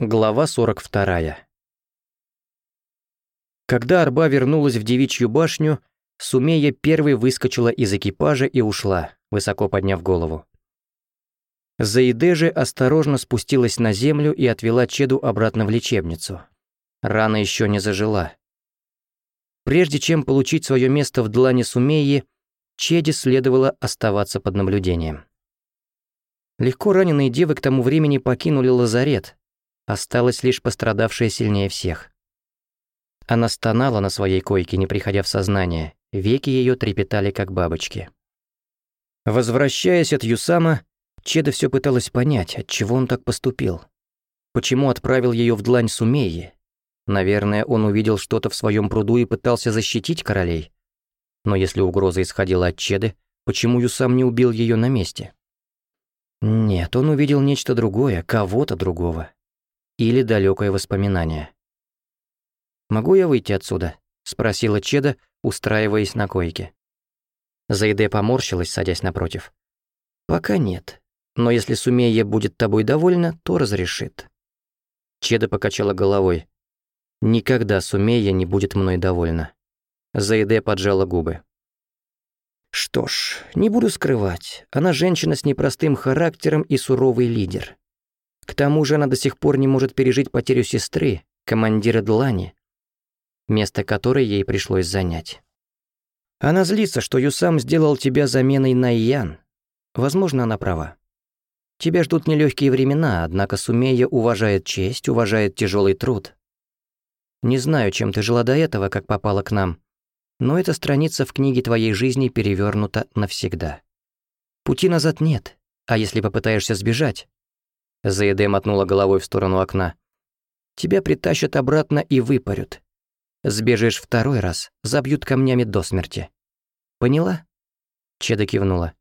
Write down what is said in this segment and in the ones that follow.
Глава 42. Когда Арба вернулась в девичью башню, Сумея первой выскочила из экипажа и ушла, высоко подняв голову. Заиде же осторожно спустилась на землю и отвела Чеду обратно в лечебницу. Рана еще не зажила. Прежде чем получить свое место в длане Сумеи, Чеде следовало оставаться под наблюдением. Легко раненые девы к тому времени покинули лазарет — Осталась лишь пострадавшая сильнее всех. Она стонала на своей койке, не приходя в сознание, веки ее трепетали, как бабочки. Возвращаясь от Юсама, Чеда все пыталась понять, отчего он так поступил. Почему отправил ее в длань Сумеи? Наверное, он увидел что-то в своем пруду и пытался защитить королей. Но если угроза исходила от Чеды, почему Юсам не убил ее на месте? Нет, он увидел нечто другое, кого-то другого или далекое воспоминание. «Могу я выйти отсюда?» — спросила Чеда, устраиваясь на койке. Зайде поморщилась, садясь напротив. «Пока нет, но если Сумея будет тобой довольна, то разрешит». Чеда покачала головой. «Никогда Сумея не будет мной довольна». Зайде поджала губы. «Что ж, не буду скрывать, она женщина с непростым характером и суровый лидер. К тому же она до сих пор не может пережить потерю сестры, командира Длани, место которой ей пришлось занять. Она злится, что Юсам сделал тебя заменой на Ян. Возможно, она права. Тебя ждут нелегкие времена, однако Сумея уважает честь, уважает тяжелый труд. Не знаю, чем ты жила до этого, как попала к нам, но эта страница в книге твоей жизни перевернута навсегда. Пути назад нет, а если попытаешься сбежать, Заеде мотнула головой в сторону окна. «Тебя притащат обратно и выпарют. Сбежишь второй раз, забьют камнями до смерти. Поняла?» Чеда кивнула.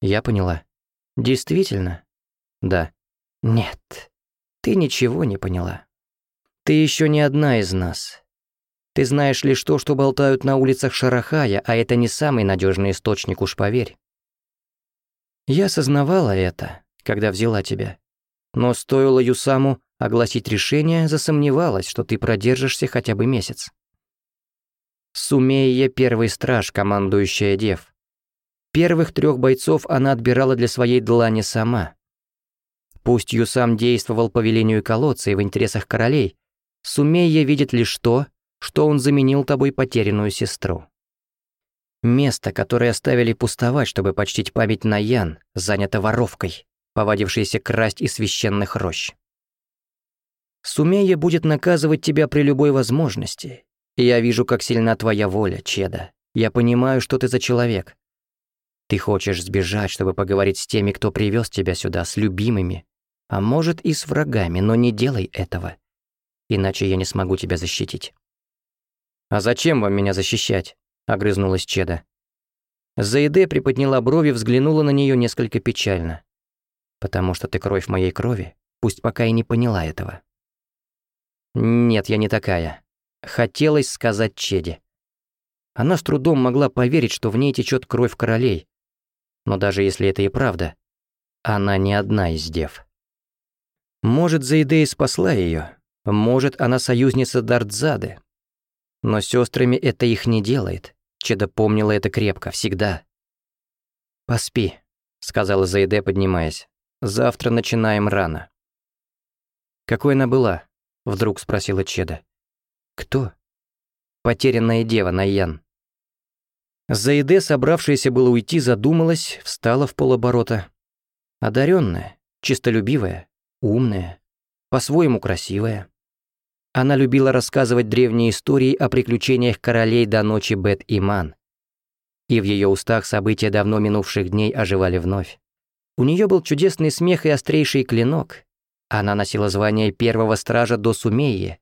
«Я поняла». «Действительно?» «Да». «Нет, ты ничего не поняла. Ты еще не одна из нас. Ты знаешь лишь то, что болтают на улицах Шарахая, а это не самый надежный источник, уж поверь». «Я осознавала это, когда взяла тебя. Но стоило Юсаму огласить решение, засомневалась, что ты продержишься хотя бы месяц. Сумея первый страж, командующая Дев. Первых трех бойцов она отбирала для своей длани сама. Пусть Юсам действовал по велению колодца и в интересах королей, Сумея видит лишь то, что он заменил тобой потерянную сестру. Место, которое оставили пустовать, чтобы почтить память Наян, занято воровкой повадившиеся красть из священных рощ. Сумея будет наказывать тебя при любой возможности. Я вижу, как сильна твоя воля, Чеда. Я понимаю, что ты за человек. Ты хочешь сбежать, чтобы поговорить с теми, кто привез тебя сюда, с любимыми. А может и с врагами, но не делай этого. Иначе я не смогу тебя защитить. «А зачем вам меня защищать?» — огрызнулась Чеда. Заиде приподняла брови, взглянула на нее несколько печально. Потому что ты кровь моей крови, пусть пока и не поняла этого. Нет, я не такая. Хотелось сказать Чеди. Она с трудом могла поверить, что в ней течет кровь королей. Но даже если это и правда, она не одна из дев. Может, Заидея спасла ее, может, она союзница Дартзады. Но сестрами это их не делает. Чеда помнила это крепко, всегда. «Поспи», — сказала Заиде, поднимаясь. Завтра начинаем рано». «Какой она была?» — вдруг спросила Чеда. «Кто?» «Потерянная дева, Найян». Заиде, собравшаяся было уйти, задумалась, встала в полоборота. Одаренная, чистолюбивая, умная, по-своему красивая. Она любила рассказывать древние истории о приключениях королей до ночи Бет-Иман. И в ее устах события давно минувших дней оживали вновь. У нее был чудесный смех и острейший клинок. Она носила звание первого стража до Сумеи.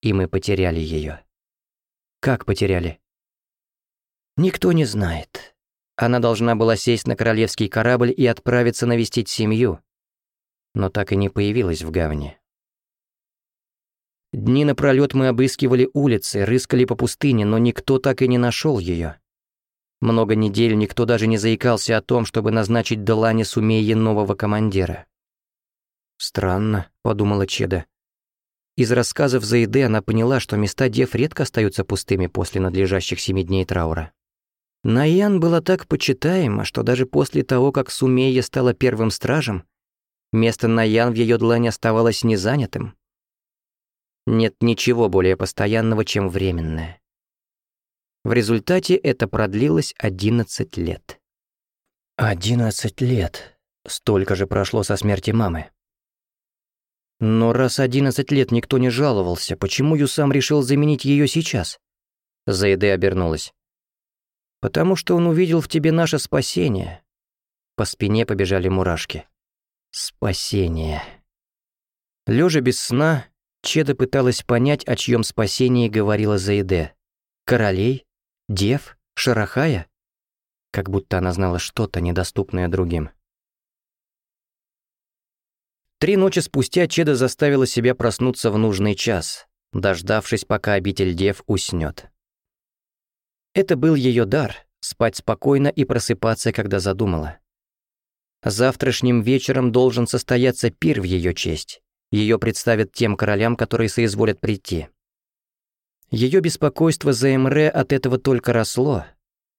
И мы потеряли ее. Как потеряли? Никто не знает. Она должна была сесть на королевский корабль и отправиться навестить семью. Но так и не появилась в гавне. Дни напролет мы обыскивали улицы, рыскали по пустыне, но никто так и не нашел ее. Много недель никто даже не заикался о том, чтобы назначить Делане Сумеи нового командира. «Странно», — подумала Чеда. Из рассказов Заиды она поняла, что места дев редко остаются пустыми после надлежащих семи дней траура. Наян была так почитаема, что даже после того, как Сумея стала первым стражем, место Наян в ее длани оставалось незанятым. Нет ничего более постоянного, чем временное. В результате это продлилось 11 лет. 11 лет. Столько же прошло со смерти мамы. Но раз 11 лет никто не жаловался, почему Юсам решил заменить ее сейчас? Заиде обернулась. Потому что он увидел в тебе наше спасение. По спине побежали мурашки. Спасение. Лежа без сна, Чеда пыталась понять, о чьем спасении говорила Заиде. Королей Дев? Шарахая? Как будто она знала что-то, недоступное другим. Три ночи спустя Чеда заставила себя проснуться в нужный час, дождавшись, пока обитель дев уснет. Это был ее дар — спать спокойно и просыпаться, когда задумала. Завтрашним вечером должен состояться пир в ее честь. Ее представят тем королям, которые соизволят прийти. Ее беспокойство за Эмре от этого только росло.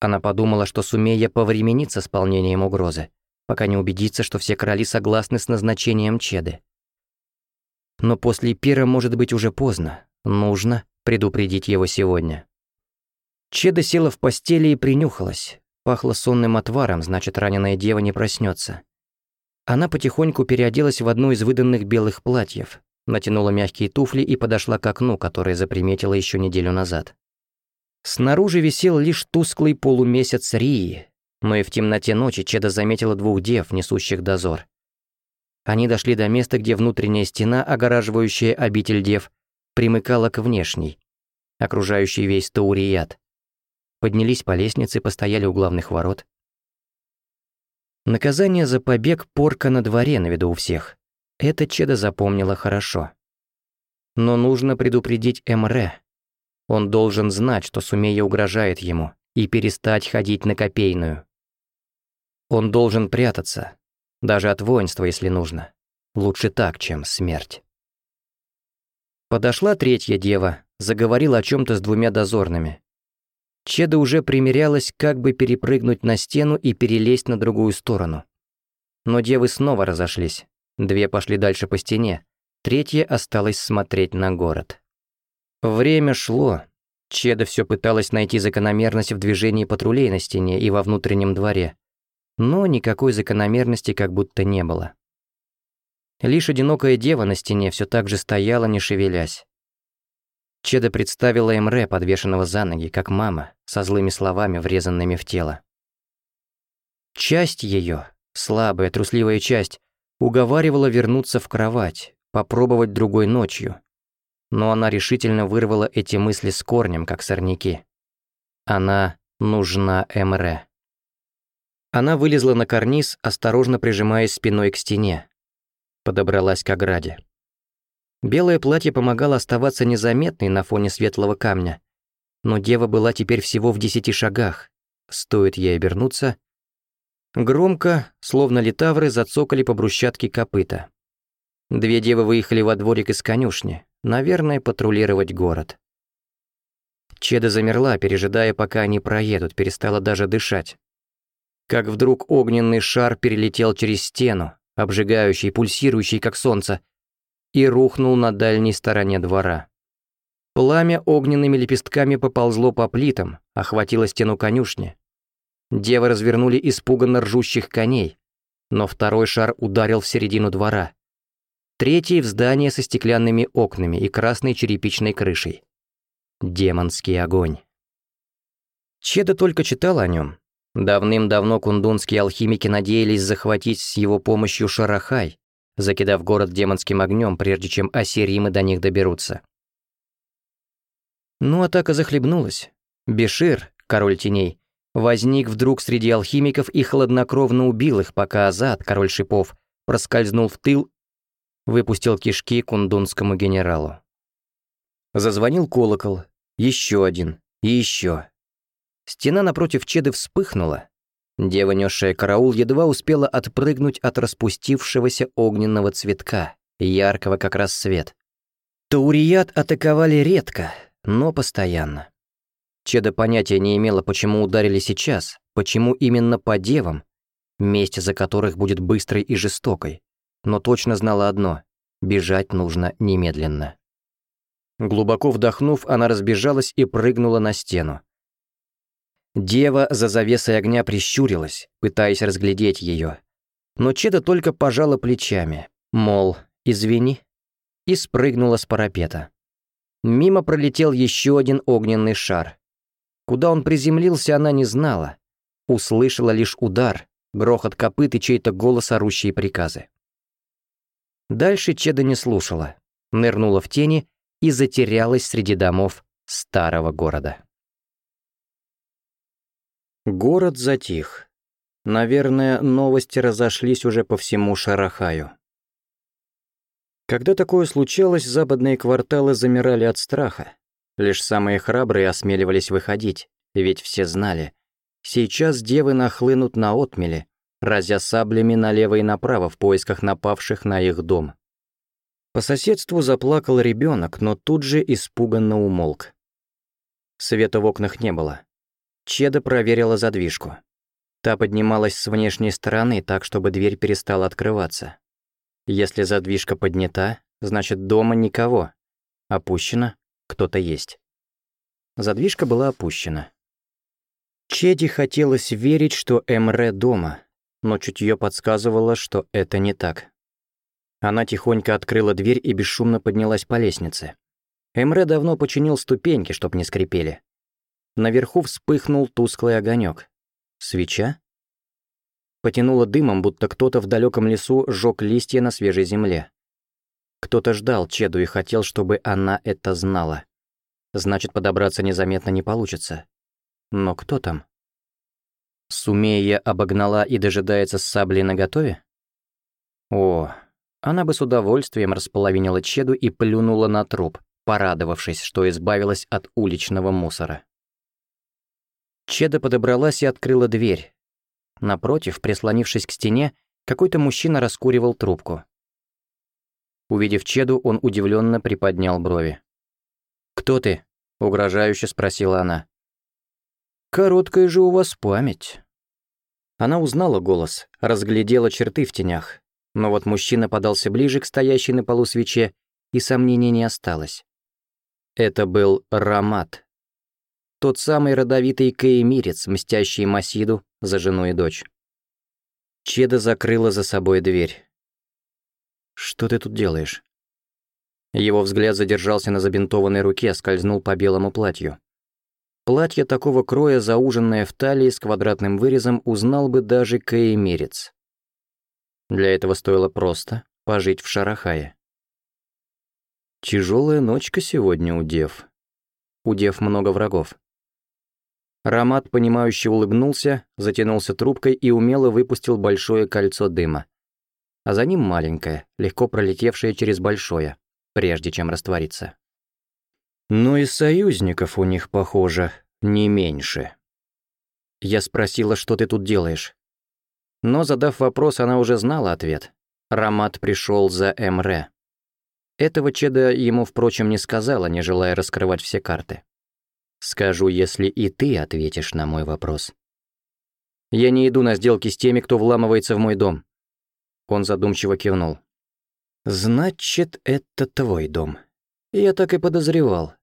Она подумала, что сумея повремениться с исполнением угрозы, пока не убедится, что все короли согласны с назначением Чеды. Но после пира может быть уже поздно. Нужно предупредить его сегодня. Чеда села в постели и принюхалась. Пахло сонным отваром, значит, раненая дева не проснется. Она потихоньку переоделась в одно из выданных белых платьев натянула мягкие туфли и подошла к окну, которое заприметила еще неделю назад. Снаружи висел лишь тусклый полумесяц Рии, но и в темноте ночи Чеда заметила двух дев, несущих дозор. Они дошли до места, где внутренняя стена, огораживающая обитель дев, примыкала к внешней, окружающей весь Таурият. Поднялись по лестнице, постояли у главных ворот. Наказание за побег порка на дворе на виду у всех. Это Чеда запомнила хорошо. Но нужно предупредить Эмре. Он должен знать, что Сумея угрожает ему, и перестать ходить на Копейную. Он должен прятаться, даже от воинства, если нужно. Лучше так, чем смерть. Подошла третья дева, заговорила о чем то с двумя дозорными. Чеда уже примерялась, как бы перепрыгнуть на стену и перелезть на другую сторону. Но девы снова разошлись. Две пошли дальше по стене, третья осталась смотреть на город. Время шло. Чеда все пыталась найти закономерность в движении патрулей на стене и во внутреннем дворе. Но никакой закономерности как будто не было. Лишь одинокая дева на стене все так же стояла, не шевелясь. Чеда представила Эмре, подвешенного за ноги, как мама, со злыми словами, врезанными в тело. Часть ее, слабая, трусливая часть, уговаривала вернуться в кровать, попробовать другой ночью. Но она решительно вырвала эти мысли с корнем, как сорняки. Она нужна Эмре. Она вылезла на карниз, осторожно прижимаясь спиной к стене. Подобралась к ограде. Белое платье помогало оставаться незаметной на фоне светлого камня. Но дева была теперь всего в десяти шагах. Стоит ей обернуться, Громко, словно литавры, зацокали по брусчатке копыта. Две девы выехали во дворик из конюшни, наверное, патрулировать город. Чеда замерла, пережидая, пока они проедут, перестала даже дышать. Как вдруг огненный шар перелетел через стену, обжигающий, пульсирующий, как солнце, и рухнул на дальней стороне двора. Пламя огненными лепестками поползло по плитам, охватило стену конюшни, Девы развернули испуганно ржущих коней, но второй шар ударил в середину двора. Третий — в здание со стеклянными окнами и красной черепичной крышей. Демонский огонь. Чеда только читал о нем. Давным-давно кундунские алхимики надеялись захватить с его помощью Шарахай, закидав город демонским огнем, прежде чем ассиримы до них доберутся. Но атака захлебнулась. Бешир, король теней, возник вдруг среди алхимиков и хладнокровно убил их, пока Азат, король шипов, проскользнул в тыл, выпустил кишки кундунскому генералу. Зазвонил колокол. Еще один. И еще. Стена напротив Чеды вспыхнула. Дева, несшая караул, едва успела отпрыгнуть от распустившегося огненного цветка, яркого как рассвет. Таурiyat атаковали редко, но постоянно. Чеда понятия не имела, почему ударили сейчас, почему именно по девам, месть за которых будет быстрой и жестокой, но точно знала одно — бежать нужно немедленно. Глубоко вдохнув, она разбежалась и прыгнула на стену. Дева за завесой огня прищурилась, пытаясь разглядеть ее. Но Чеда только пожала плечами, мол, извини, и спрыгнула с парапета. Мимо пролетел еще один огненный шар. Куда он приземлился, она не знала. Услышала лишь удар, грохот копыт и чей-то голос, орущие приказы. Дальше Чеда не слушала, нырнула в тени и затерялась среди домов старого города. Город затих. Наверное, новости разошлись уже по всему Шарахаю. Когда такое случалось, западные кварталы замирали от страха. Лишь самые храбрые осмеливались выходить, ведь все знали. Сейчас девы нахлынут на отмели, разя саблями налево и направо в поисках напавших на их дом. По соседству заплакал ребенок, но тут же испуганно умолк. Света в окнах не было. Чеда проверила задвижку. Та поднималась с внешней стороны так, чтобы дверь перестала открываться. Если задвижка поднята, значит дома никого. Опущена, кто-то есть. Задвижка была опущена. Чеди хотелось верить, что Эмре дома, но чутье подсказывало, что это не так. Она тихонько открыла дверь и бесшумно поднялась по лестнице. Эмре давно починил ступеньки, чтоб не скрипели. Наверху вспыхнул тусклый огонек. Свеча? Потянула дымом, будто кто-то в далеком лесу сжёг листья на свежей земле. Кто-то ждал Чеду и хотел, чтобы она это знала. Значит, подобраться незаметно не получится. Но кто там? Сумея обогнала и дожидается с саблей наготове? О, она бы с удовольствием располовинила Чеду и плюнула на труп, порадовавшись, что избавилась от уличного мусора. Чеда подобралась и открыла дверь. Напротив, прислонившись к стене, какой-то мужчина раскуривал трубку. Увидев Чеду, он удивленно приподнял брови. «Кто ты?» — угрожающе спросила она. «Короткая же у вас память». Она узнала голос, разглядела черты в тенях. Но вот мужчина подался ближе к стоящей на полу свече, и сомнений не осталось. Это был Рамат. Тот самый родовитый каемирец, мстящий Масиду за жену и дочь. Чеда закрыла за собой дверь. «Что ты тут делаешь?» Его взгляд задержался на забинтованной руке, скользнул по белому платью. Платье такого кроя, зауженное в талии с квадратным вырезом, узнал бы даже каемерец. Для этого стоило просто пожить в Шарахае. Тяжелая ночка сегодня у дев. У дев много врагов. Ромат, понимающе улыбнулся, затянулся трубкой и умело выпустил большое кольцо дыма а за ним маленькое, легко пролетевшее через большое, прежде чем раствориться. Но и союзников у них, похоже, не меньше. Я спросила, что ты тут делаешь. Но, задав вопрос, она уже знала ответ. Рамат пришел за Эмре. Этого Чеда ему, впрочем, не сказала, не желая раскрывать все карты. «Скажу, если и ты ответишь на мой вопрос». «Я не иду на сделки с теми, кто вламывается в мой дом. Он задумчиво кивнул. «Значит, это твой дом. Я так и подозревал.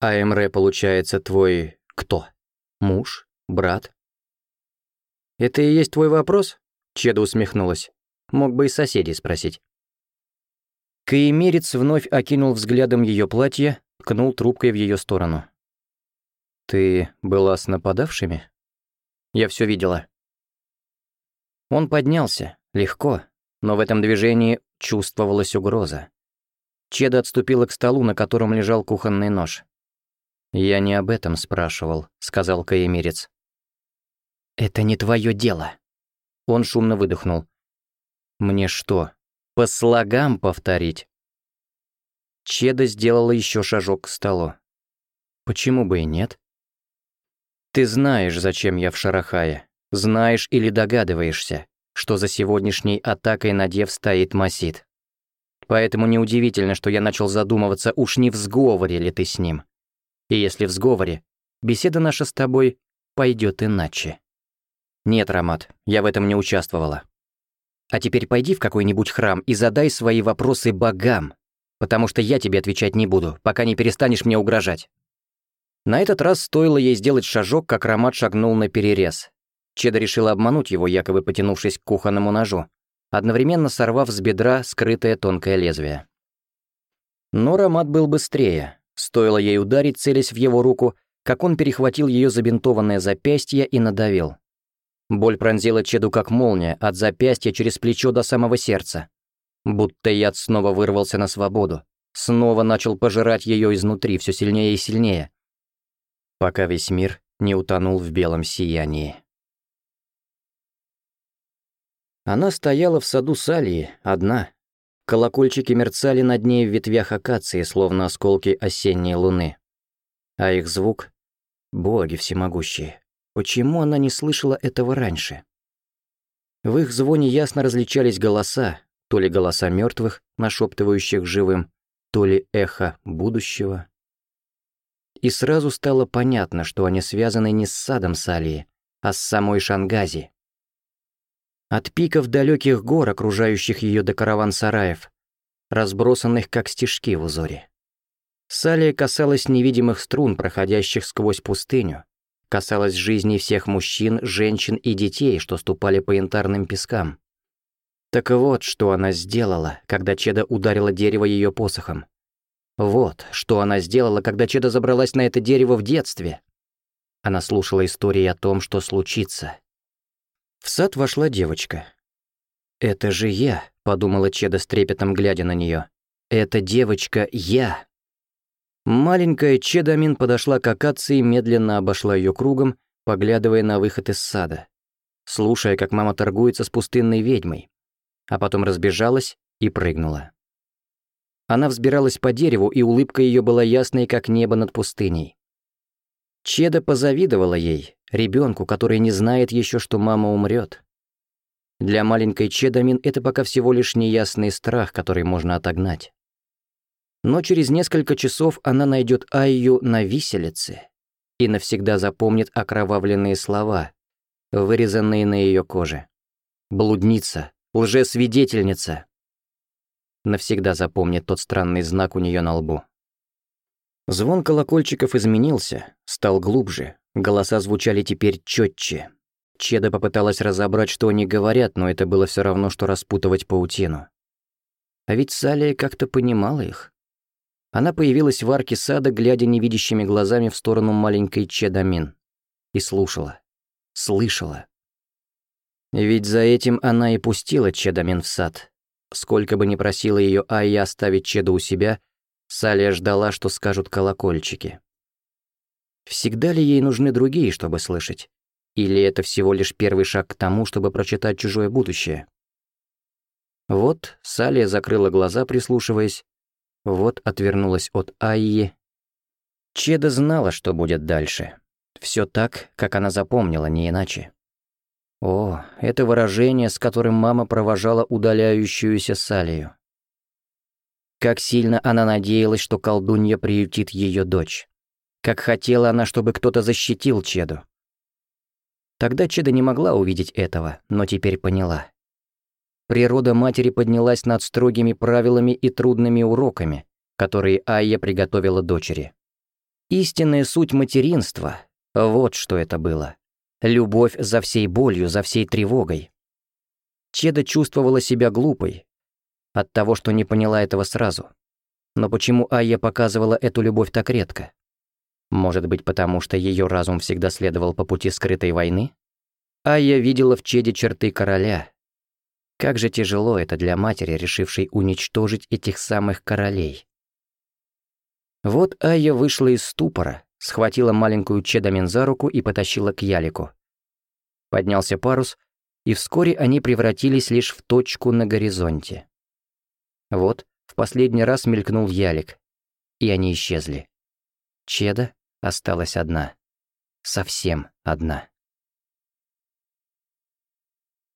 А Эмре, получается, твой кто? Муж? Брат?» «Это и есть твой вопрос?» Чеда усмехнулась. «Мог бы и соседей спросить». Каемерец вновь окинул взглядом ее платье, ткнул трубкой в ее сторону. «Ты была с нападавшими?» «Я все видела». Он поднялся, Легко, но в этом движении чувствовалась угроза. Чеда отступила к столу, на котором лежал кухонный нож. «Я не об этом спрашивал», — сказал каемирец. «Это не твое дело». Он шумно выдохнул. «Мне что, по слогам повторить?» Чеда сделала еще шажок к столу. «Почему бы и нет?» «Ты знаешь, зачем я в Шарахае. Знаешь или догадываешься что за сегодняшней атакой на Дев стоит Масид. Поэтому неудивительно, что я начал задумываться, уж не в сговоре ли ты с ним. И если в сговоре, беседа наша с тобой пойдет иначе. Нет, Рамат, я в этом не участвовала. А теперь пойди в какой-нибудь храм и задай свои вопросы богам, потому что я тебе отвечать не буду, пока не перестанешь мне угрожать. На этот раз стоило ей сделать шажок, как Рамат шагнул на перерез, Чеда решила обмануть его, якобы потянувшись к кухонному ножу, одновременно сорвав с бедра скрытое тонкое лезвие. Но Ромат был быстрее. Стоило ей ударить, целясь в его руку, как он перехватил ее забинтованное запястье и надавил. Боль пронзила Чеду как молния, от запястья через плечо до самого сердца. Будто яд снова вырвался на свободу. Снова начал пожирать ее изнутри, все сильнее и сильнее. Пока весь мир не утонул в белом сиянии. Она стояла в саду Салии, одна. Колокольчики мерцали над ней в ветвях акации, словно осколки осенней луны. А их звук... Боги всемогущие. Почему она не слышала этого раньше? В их звоне ясно различались голоса, то ли голоса мертвых, нашептывающих живым, то ли эхо будущего. И сразу стало понятно, что они связаны не с садом Салии, а с самой Шангази. От пиков далеких гор, окружающих ее до караван-сараев, разбросанных как стежки в узоре. Салия касалась невидимых струн, проходящих сквозь пустыню, касалась жизни всех мужчин, женщин и детей, что ступали по янтарным пескам. Так вот, что она сделала, когда Чеда ударила дерево ее посохом. Вот, что она сделала, когда Чеда забралась на это дерево в детстве. Она слушала истории о том, что случится, в сад вошла девочка. «Это же я», — подумала Чеда с трепетом, глядя на нее. «Это девочка я». Маленькая Чедамин подошла к акации медленно обошла ее кругом, поглядывая на выход из сада, слушая, как мама торгуется с пустынной ведьмой, а потом разбежалась и прыгнула. Она взбиралась по дереву, и улыбка ее была ясной, как небо над пустыней. Чеда позавидовала ей, Ребенку, который не знает еще, что мама умрет. Для маленькой Чедамин это пока всего лишь неясный страх, который можно отогнать. Но через несколько часов она найдет Айю на виселице и навсегда запомнит окровавленные слова, вырезанные на ее коже. «Блудница», «Лжесвидетельница», навсегда запомнит тот странный знак у нее на лбу. Звон колокольчиков изменился, стал глубже, Голоса звучали теперь четче. Чеда попыталась разобрать, что они говорят, но это было все равно, что распутывать паутину. А ведь Салия как-то понимала их. Она появилась в арке сада, глядя невидящими глазами в сторону маленькой Чедамин. И слушала. Слышала. Ведь за этим она и пустила Чедамин в сад. Сколько бы ни просила ее Айя оставить Чеду у себя, Салия ждала, что скажут колокольчики. Всегда ли ей нужны другие, чтобы слышать? Или это всего лишь первый шаг к тому, чтобы прочитать чужое будущее? Вот Салия закрыла глаза, прислушиваясь. Вот отвернулась от Айи. Чеда знала, что будет дальше. Все так, как она запомнила, не иначе. О, это выражение, с которым мама провожала удаляющуюся Салию. Как сильно она надеялась, что колдунья приютит ее дочь как хотела она, чтобы кто-то защитил Чеду. Тогда Чеда не могла увидеть этого, но теперь поняла. Природа матери поднялась над строгими правилами и трудными уроками, которые Айя приготовила дочери. Истинная суть материнства — вот что это было. Любовь за всей болью, за всей тревогой. Чеда чувствовала себя глупой от того, что не поняла этого сразу. Но почему Айя показывала эту любовь так редко? Может быть, потому что ее разум всегда следовал по пути скрытой войны? А я видела в Чеде черты короля. Как же тяжело это для матери, решившей уничтожить этих самых королей. Вот Айя вышла из ступора, схватила маленькую Чедамин за руку и потащила к ялику. Поднялся парус, и вскоре они превратились лишь в точку на горизонте. Вот, в последний раз мелькнул ялик, и они исчезли. Чеда осталась одна. Совсем одна.